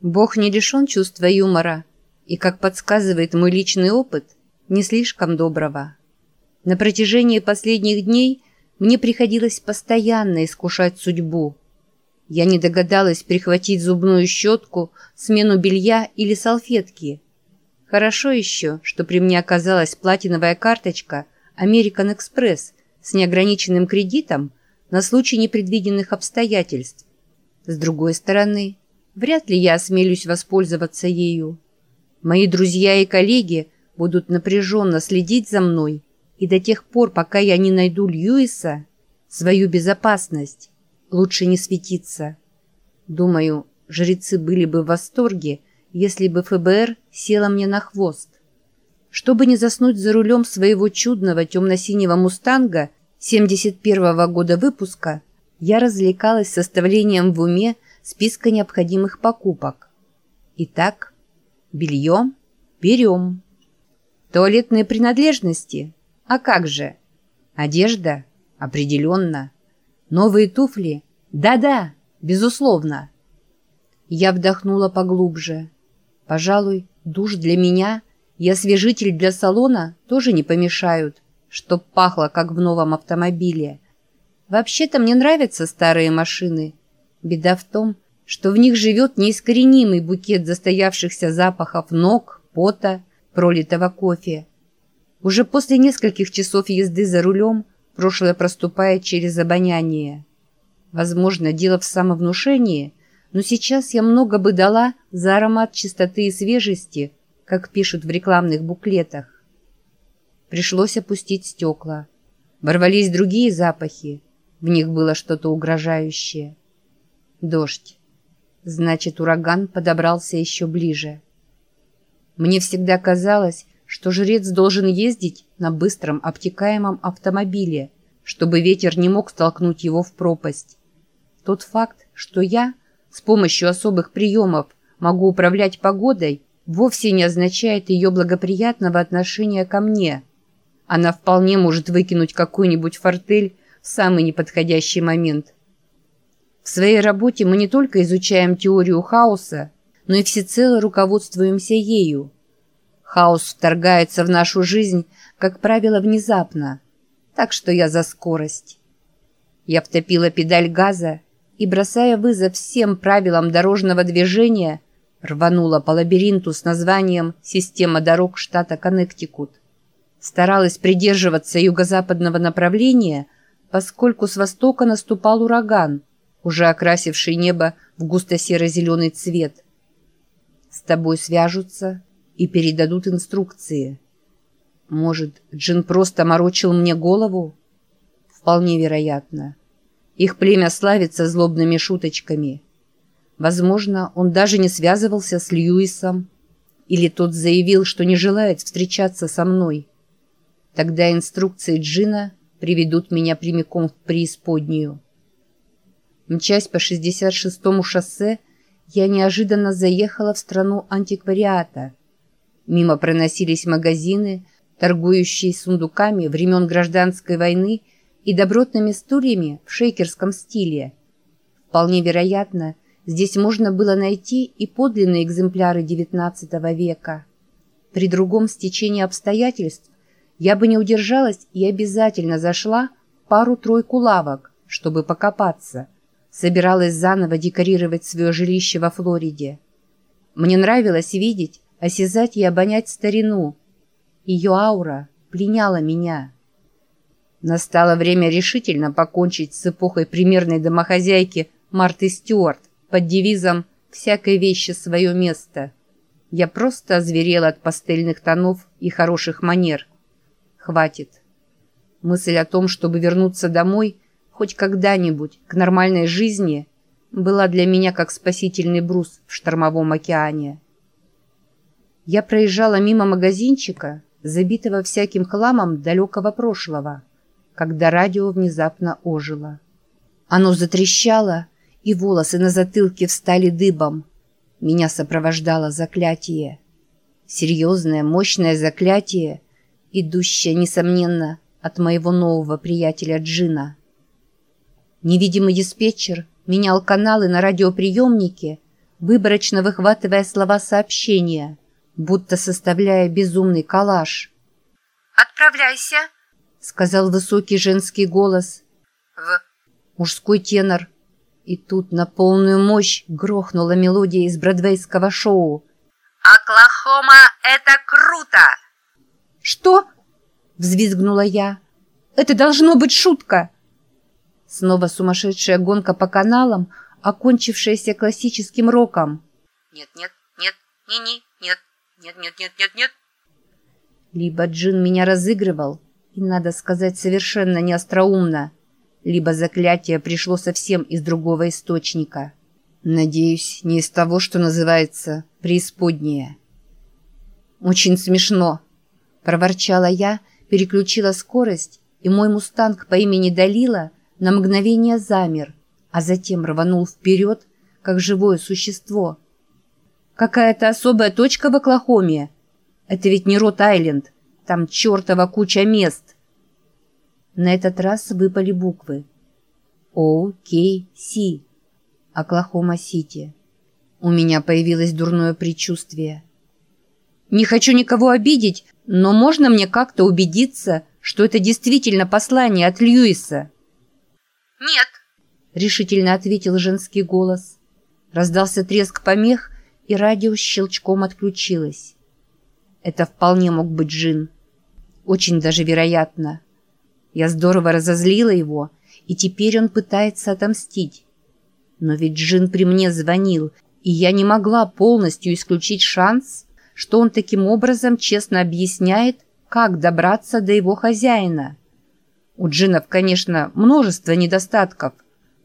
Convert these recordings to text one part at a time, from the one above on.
Бог не лишен чувства юмора, и, как подсказывает мой личный опыт, не слишком доброго. На протяжении последних дней мне приходилось постоянно искушать судьбу. Я не догадалась прихватить зубную щетку, смену белья или салфетки. Хорошо еще, что при мне оказалась платиновая карточка American Express с неограниченным кредитом на случай непредвиденных обстоятельств. С другой стороны, вряд ли я осмелюсь воспользоваться ею. Мои друзья и коллеги будут напряженно следить за мной, и до тех пор, пока я не найду Льюиса, свою безопасность, лучше не светиться. Думаю, жрецы были бы в восторге, если бы ФБР села мне на хвост. Чтобы не заснуть за рулем своего чудного темно-синего «Мустанга» 71-го года выпуска, я развлекалась составлением в уме списка необходимых покупок. Итак, белье берем. Туалетные принадлежности? А как же? Одежда? Определенно. Новые туфли? Да-да, безусловно. Я вдохнула поглубже. Пожалуй, душ для меня и освежитель для салона тоже не помешают, чтоб пахло, как в новом автомобиле. Вообще-то мне нравятся старые машины. Беда в том, что в них живет неискоренимый букет застоявшихся запахов ног, пота, пролитого кофе. Уже после нескольких часов езды за рулем прошлое проступает через обоняние. Возможно, дело в самовнушении – но сейчас я много бы дала за аромат чистоты и свежести, как пишут в рекламных буклетах. Пришлось опустить стекла. Ворвались другие запахи. В них было что-то угрожающее. Дождь. Значит, ураган подобрался еще ближе. Мне всегда казалось, что жрец должен ездить на быстром обтекаемом автомобиле, чтобы ветер не мог столкнуть его в пропасть. Тот факт, что я — с помощью особых приемов могу управлять погодой, вовсе не означает ее благоприятного отношения ко мне. Она вполне может выкинуть какую-нибудь фортель самый неподходящий момент. В своей работе мы не только изучаем теорию хаоса, но и всецело руководствуемся ею. Хаос вторгается в нашу жизнь, как правило, внезапно, так что я за скорость. Я втопила педаль газа и, бросая вызов всем правилам дорожного движения, рванула по лабиринту с названием «Система дорог штата Коннектикут». Старалась придерживаться юго-западного направления, поскольку с востока наступал ураган, уже окрасивший небо в густо-серо-зеленый цвет. С тобой свяжутся и передадут инструкции. Может, Джин просто морочил мне голову? Вполне вероятно. Их племя славится злобными шуточками. Возможно, он даже не связывался с Льюисом. Или тот заявил, что не желает встречаться со мной. Тогда инструкции Джина приведут меня прямиком в преисподнюю. Мчась по 66-му шоссе, я неожиданно заехала в страну антиквариата. Мимо проносились магазины, торгующие сундуками времен гражданской войны и добротными стульями в шейкерском стиле. Вполне вероятно, здесь можно было найти и подлинные экземпляры XIX века. При другом стечении обстоятельств я бы не удержалась и обязательно зашла пару-тройку лавок, чтобы покопаться. Собиралась заново декорировать свое жилище во Флориде. Мне нравилось видеть, осязать и обонять старину. Ее аура пленяла меня. Настало время решительно покончить с эпохой примерной домохозяйки Марты Стюарт под девизом «Всякой вещи свое место». Я просто озверела от пастельных тонов и хороших манер. Хватит. Мысль о том, чтобы вернуться домой, хоть когда-нибудь, к нормальной жизни, была для меня как спасительный брус в штормовом океане. Я проезжала мимо магазинчика, забитого всяким хламом далекого прошлого когда радио внезапно ожило. Оно затрещало, и волосы на затылке встали дыбом. Меня сопровождало заклятие. Серьезное, мощное заклятие, идущее, несомненно, от моего нового приятеля Джина. Невидимый диспетчер менял каналы на радиоприемнике, выборочно выхватывая слова сообщения, будто составляя безумный коллаж. «Отправляйся», — сказал высокий женский голос. «В...» Мужской тенор. И тут на полную мощь грохнула мелодия из бродвейского шоу. «Оклахома — это круто!» «Что?» — взвизгнула я. «Это должно быть шутка!» Снова сумасшедшая гонка по каналам, окончившаяся классическим роком. «Нет, нет, не-не, нет, нет, нет, нет, нет, нет». Либо Джин меня разыгрывал, и, надо сказать, совершенно неостроумно, либо заклятие пришло совсем из другого источника. Надеюсь, не из того, что называется «преисподнее». «Очень смешно», — проворчала я, переключила скорость, и мой мустанг по имени Далила на мгновение замер, а затем рванул вперед, как живое существо. «Какая-то особая точка в Оклахоме. Это ведь не Рот-Айленд, там чертова куча мест». На этот раз выпали буквы. О-Кей-Си. Оклахома-Сити. У меня появилось дурное предчувствие. Не хочу никого обидеть, но можно мне как-то убедиться, что это действительно послание от Льюиса? «Нет», — решительно ответил женский голос. Раздался треск помех, и радио щелчком отключилось. Это вполне мог быть Джин. Очень даже вероятно. Я здорово разозлила его, и теперь он пытается отомстить. Но ведь Джин при мне звонил, и я не могла полностью исключить шанс, что он таким образом честно объясняет, как добраться до его хозяина. У джинов, конечно, множество недостатков,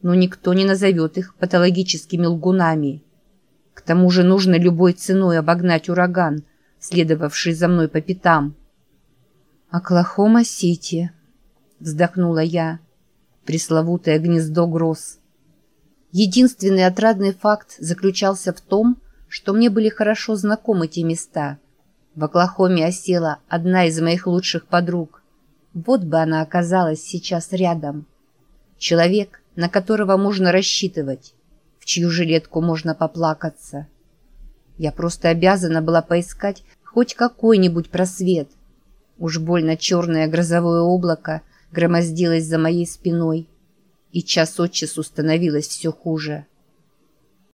но никто не назовет их патологическими лгунами. К тому же нужно любой ценой обогнать ураган, следовавший за мной по пятам. «Оклахома-Сити», — вздохнула я, пресловутое гнездо гроз. Единственный отрадный факт заключался в том, что мне были хорошо знакомы те места. В Оклахоме осела одна из моих лучших подруг. Вот бы она оказалась сейчас рядом. Человек, на которого можно рассчитывать, в чью жилетку можно поплакаться. Я просто обязана была поискать хоть какой-нибудь просвет. Уж больно черное грозовое облако громоздилось за моей спиной, и час от часу становилось все хуже.